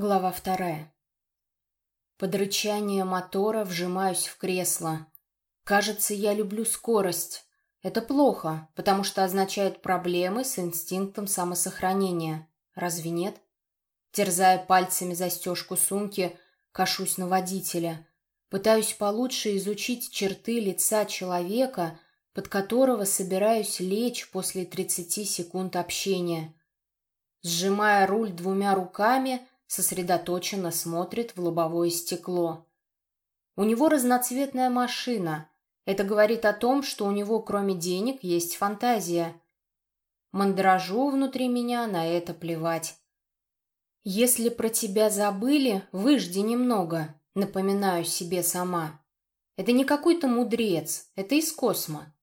Глава вторая. Под рычание мотора вжимаюсь в кресло. Кажется, я люблю скорость. Это плохо, потому что означает проблемы с инстинктом самосохранения. Разве нет? Терзая пальцами застежку сумки, кашусь на водителя. Пытаюсь получше изучить черты лица человека, под которого собираюсь лечь после 30 секунд общения. Сжимая руль двумя руками, сосредоточенно смотрит в лобовое стекло. У него разноцветная машина. Это говорит о том, что у него кроме денег есть фантазия. Мандражу внутри меня на это плевать. «Если про тебя забыли, выжди немного», — напоминаю себе сама. «Это не какой-то мудрец, это из космо.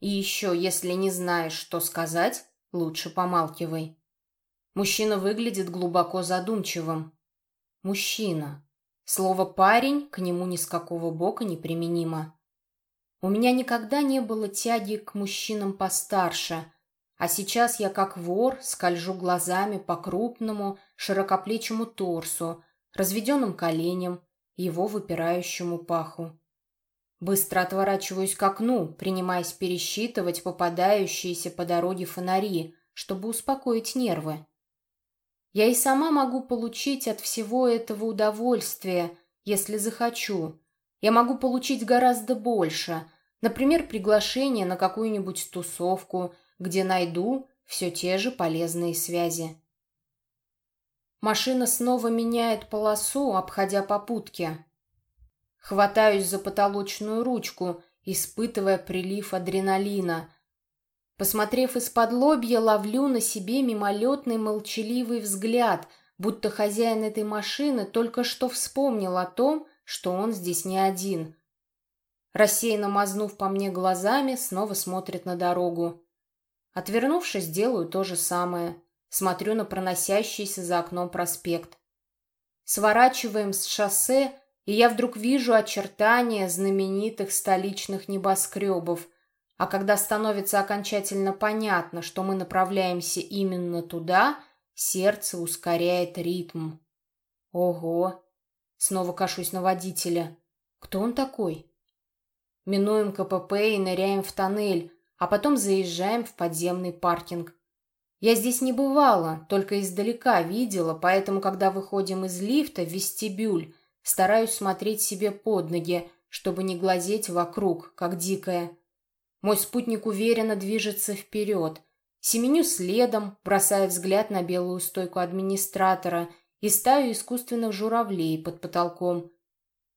И еще, если не знаешь, что сказать, лучше помалкивай». Мужчина выглядит глубоко задумчивым. Мужчина. Слово «парень» к нему ни с какого бока не применимо. У меня никогда не было тяги к мужчинам постарше, а сейчас я как вор скольжу глазами по крупному, широкоплечему торсу, разведенным коленям, его выпирающему паху. Быстро отворачиваюсь к окну, принимаясь пересчитывать попадающиеся по дороге фонари, чтобы успокоить нервы. Я и сама могу получить от всего этого удовольствие, если захочу. Я могу получить гораздо больше. Например, приглашение на какую-нибудь тусовку, где найду все те же полезные связи. Машина снова меняет полосу, обходя попутки. Хватаюсь за потолочную ручку, испытывая прилив адреналина – Посмотрев из-под лобья, ловлю на себе мимолетный молчаливый взгляд, будто хозяин этой машины только что вспомнил о том, что он здесь не один. Рассеянно мазнув по мне глазами, снова смотрит на дорогу. Отвернувшись, делаю то же самое. Смотрю на проносящийся за окном проспект. Сворачиваем с шоссе, и я вдруг вижу очертания знаменитых столичных небоскребов — а когда становится окончательно понятно, что мы направляемся именно туда, сердце ускоряет ритм. Ого! Снова кашусь на водителя. Кто он такой? Минуем КПП и ныряем в тоннель, а потом заезжаем в подземный паркинг. Я здесь не бывала, только издалека видела, поэтому, когда выходим из лифта в вестибюль, стараюсь смотреть себе под ноги, чтобы не глазеть вокруг, как дикая. Мой спутник уверенно движется вперед. Семеню следом, бросая взгляд на белую стойку администратора и стаю искусственных журавлей под потолком.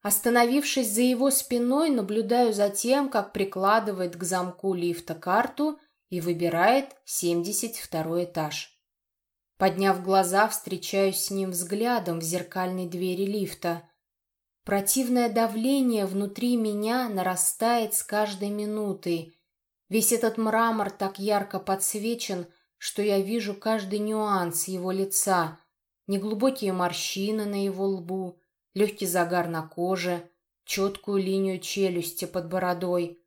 Остановившись за его спиной, наблюдаю за тем, как прикладывает к замку лифта карту и выбирает 72 этаж. Подняв глаза, встречаюсь с ним взглядом в зеркальной двери лифта. Противное давление внутри меня нарастает с каждой минутой. Весь этот мрамор так ярко подсвечен, что я вижу каждый нюанс его лица. Неглубокие морщины на его лбу, легкий загар на коже, четкую линию челюсти под бородой.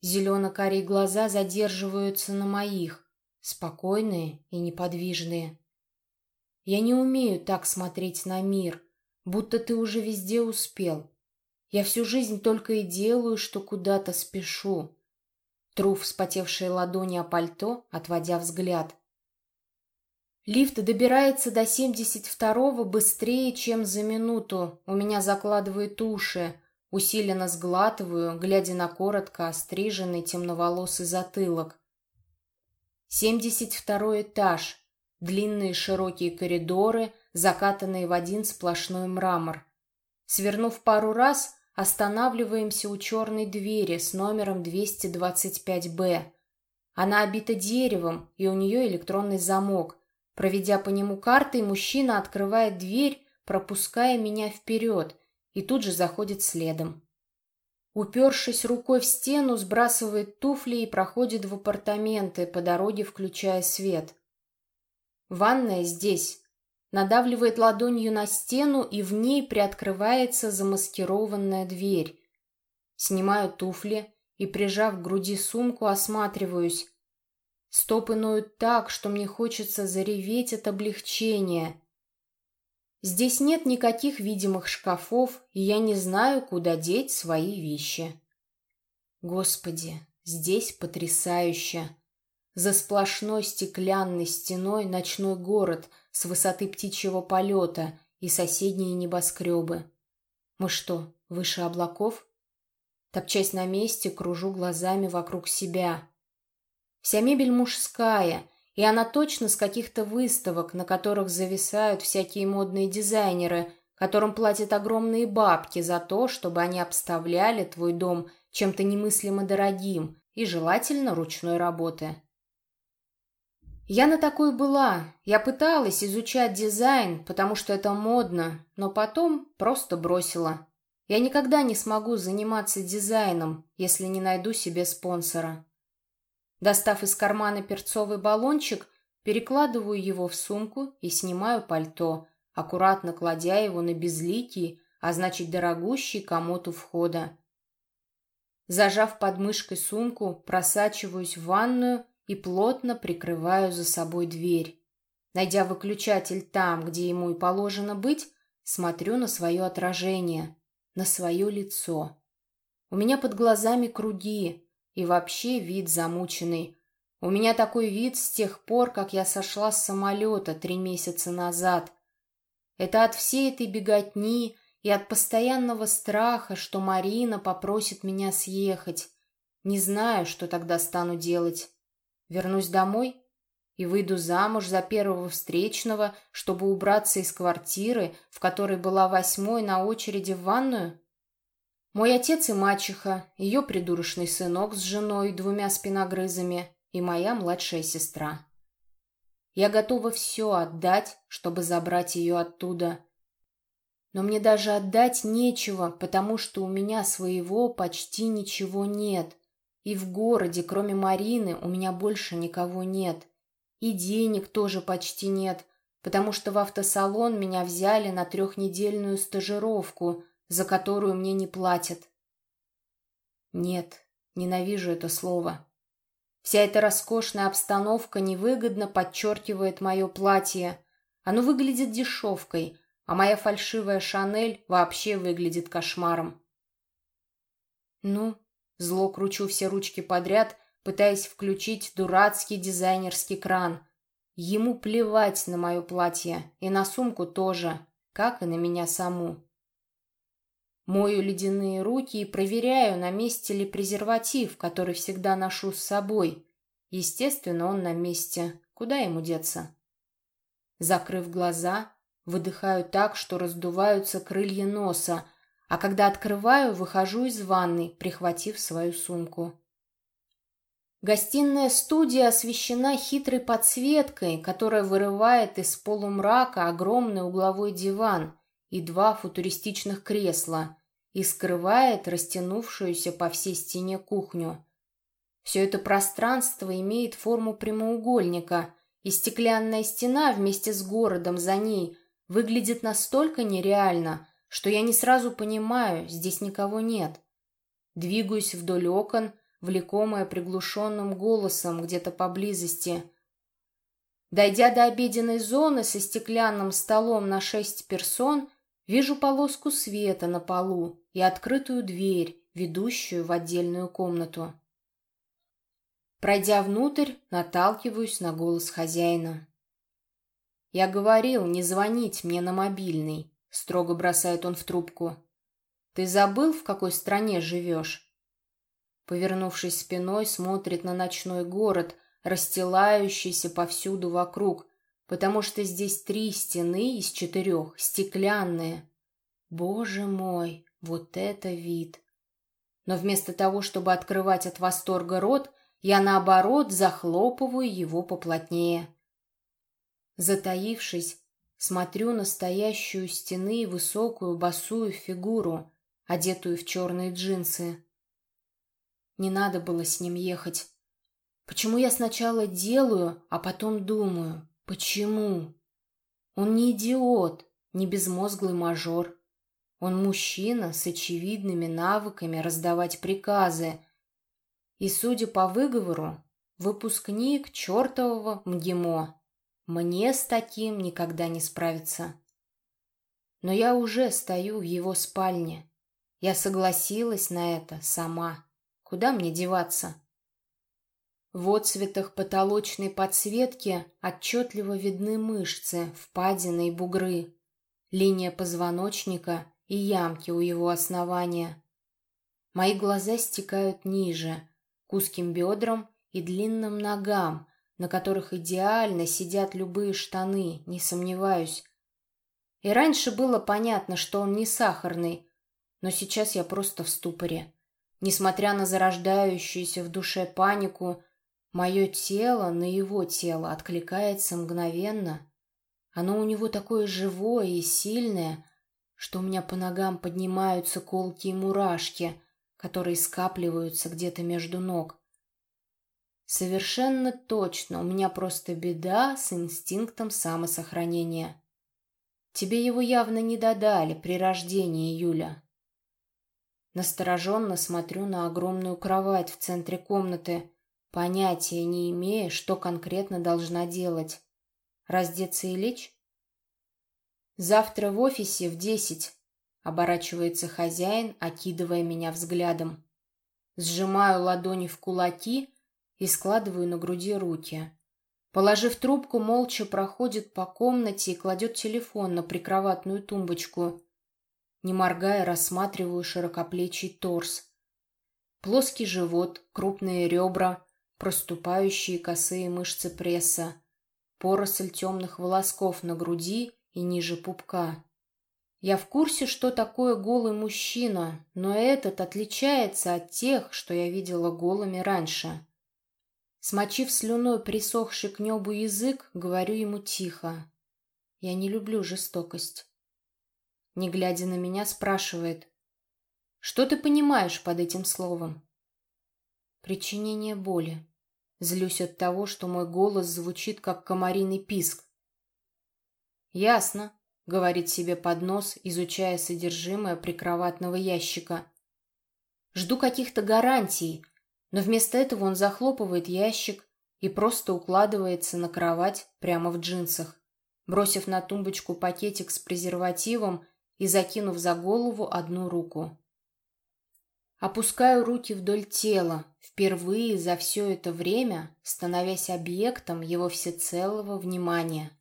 Зелено-карие глаза задерживаются на моих, спокойные и неподвижные. Я не умею так смотреть на мир — будто ты уже везде успел. Я всю жизнь только и делаю, что куда-то спешу. Тру вспотевшие ладони о пальто, отводя взгляд. Лифт добирается до 72-го быстрее, чем за минуту. У меня закладывает уши. Усиленно сглатываю, глядя на коротко остриженный темноволосый затылок. 72 этаж. Длинные широкие коридоры — закатанные в один сплошной мрамор. Свернув пару раз, останавливаемся у черной двери с номером 225-Б. Она обита деревом, и у нее электронный замок. Проведя по нему картой, мужчина открывает дверь, пропуская меня вперед, и тут же заходит следом. Упершись рукой в стену, сбрасывает туфли и проходит в апартаменты, по дороге включая свет. Ванная здесь, надавливает ладонью на стену, и в ней приоткрывается замаскированная дверь. Снимаю туфли и, прижав к груди сумку, осматриваюсь. Стопы ноют так, что мне хочется зареветь от облегчения. Здесь нет никаких видимых шкафов, и я не знаю, куда деть свои вещи. Господи, здесь потрясающе. За сплошной стеклянной стеной ночной город с высоты птичьего полета и соседние небоскребы. Мы что, выше облаков? Топчась на месте, кружу глазами вокруг себя. Вся мебель мужская, и она точно с каких-то выставок, на которых зависают всякие модные дизайнеры, которым платят огромные бабки за то, чтобы они обставляли твой дом чем-то немыслимо дорогим и желательно ручной работы. Я на такой была. Я пыталась изучать дизайн, потому что это модно, но потом просто бросила. Я никогда не смогу заниматься дизайном, если не найду себе спонсора. Достав из кармана перцовый баллончик, перекладываю его в сумку и снимаю пальто, аккуратно кладя его на безликий, а значит дорогущий комод у входа. Зажав под мышкой сумку, просачиваюсь в ванную и плотно прикрываю за собой дверь. Найдя выключатель там, где ему и положено быть, смотрю на свое отражение, на свое лицо. У меня под глазами круги и вообще вид замученный. У меня такой вид с тех пор, как я сошла с самолета три месяца назад. Это от всей этой беготни и от постоянного страха, что Марина попросит меня съехать. Не знаю, что тогда стану делать. Вернусь домой и выйду замуж за первого встречного, чтобы убраться из квартиры, в которой была восьмой на очереди в ванную? Мой отец и мачеха, ее придурочный сынок с женой, двумя спиногрызами и моя младшая сестра. Я готова все отдать, чтобы забрать ее оттуда. Но мне даже отдать нечего, потому что у меня своего почти ничего нет. И в городе, кроме Марины, у меня больше никого нет. И денег тоже почти нет, потому что в автосалон меня взяли на трехнедельную стажировку, за которую мне не платят. Нет, ненавижу это слово. Вся эта роскошная обстановка невыгодно подчеркивает мое платье. Оно выглядит дешевкой, а моя фальшивая Шанель вообще выглядит кошмаром. Ну, Зло кручу все ручки подряд, пытаясь включить дурацкий дизайнерский кран. Ему плевать на мое платье, и на сумку тоже, как и на меня саму. Мою ледяные руки и проверяю, на месте ли презерватив, который всегда ношу с собой. Естественно, он на месте. Куда ему деться? Закрыв глаза, выдыхаю так, что раздуваются крылья носа, а когда открываю, выхожу из ванной, прихватив свою сумку. Гостиная студия освещена хитрой подсветкой, которая вырывает из полумрака огромный угловой диван и два футуристичных кресла и скрывает растянувшуюся по всей стене кухню. Все это пространство имеет форму прямоугольника, и стеклянная стена вместе с городом за ней выглядит настолько нереально, что я не сразу понимаю, здесь никого нет. Двигаюсь вдоль окон, влекомая приглушенным голосом где-то поблизости. Дойдя до обеденной зоны со стеклянным столом на шесть персон, вижу полоску света на полу и открытую дверь, ведущую в отдельную комнату. Пройдя внутрь, наталкиваюсь на голос хозяина. Я говорил не звонить мне на мобильный. Строго бросает он в трубку. «Ты забыл, в какой стране живешь?» Повернувшись спиной, смотрит на ночной город, расстилающийся повсюду вокруг, потому что здесь три стены из четырех, стеклянные. Боже мой, вот это вид! Но вместо того, чтобы открывать от восторга рот, я, наоборот, захлопываю его поплотнее. Затаившись, Смотрю на стоящую стены высокую босую фигуру, одетую в черные джинсы. Не надо было с ним ехать. Почему я сначала делаю, а потом думаю? Почему? Он не идиот, не безмозглый мажор. Он мужчина с очевидными навыками раздавать приказы. И, судя по выговору, выпускник чертового МГИМО. Мне с таким никогда не справиться. Но я уже стою в его спальне. Я согласилась на это сама. Куда мне деваться? В отцветах потолочной подсветки отчетливо видны мышцы, впадины и бугры, линия позвоночника и ямки у его основания. Мои глаза стекают ниже, к узким бедрам и длинным ногам, на которых идеально сидят любые штаны, не сомневаюсь. И раньше было понятно, что он не сахарный, но сейчас я просто в ступоре. Несмотря на зарождающуюся в душе панику, мое тело на его тело откликается мгновенно. Оно у него такое живое и сильное, что у меня по ногам поднимаются колкие мурашки, которые скапливаются где-то между ног. Совершенно точно, у меня просто беда с инстинктом самосохранения. Тебе его явно не додали при рождении, Юля. Настороженно смотрю на огромную кровать в центре комнаты, понятия не имея, что конкретно должна делать. Раздеться и лечь? Завтра в офисе в десять. Оборачивается хозяин, окидывая меня взглядом. Сжимаю ладони в кулаки и складываю на груди руки. Положив трубку, молча проходит по комнате и кладет телефон на прикроватную тумбочку. Не моргая, рассматриваю широкоплечий торс. Плоский живот, крупные ребра, проступающие косые мышцы пресса, поросль темных волосков на груди и ниже пупка. Я в курсе, что такое голый мужчина, но этот отличается от тех, что я видела голыми раньше. Смочив слюной присохший к небу язык, говорю ему тихо. Я не люблю жестокость. Не глядя на меня, спрашивает. Что ты понимаешь под этим словом? Причинение боли. Злюсь от того, что мой голос звучит, как комариный писк. «Ясно», — говорит себе под нос, изучая содержимое прикроватного ящика. «Жду каких-то гарантий, но вместо этого он захлопывает ящик и просто укладывается на кровать прямо в джинсах, бросив на тумбочку пакетик с презервативом и закинув за голову одну руку. Опускаю руки вдоль тела, впервые за все это время становясь объектом его всецелого внимания.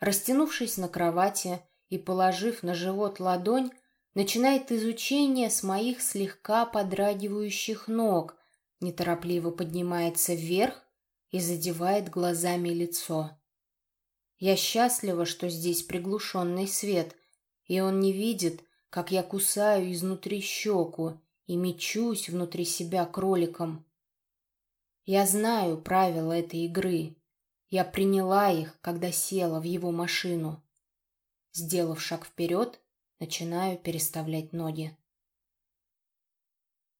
Растянувшись на кровати и положив на живот ладонь, начинает изучение с моих слегка подрагивающих ног, неторопливо поднимается вверх и задевает глазами лицо. Я счастлива, что здесь приглушенный свет, и он не видит, как я кусаю изнутри щеку и мечусь внутри себя кроликом. Я знаю правила этой игры. Я приняла их, когда села в его машину. Сделав шаг вперед, начинаю переставлять ноги.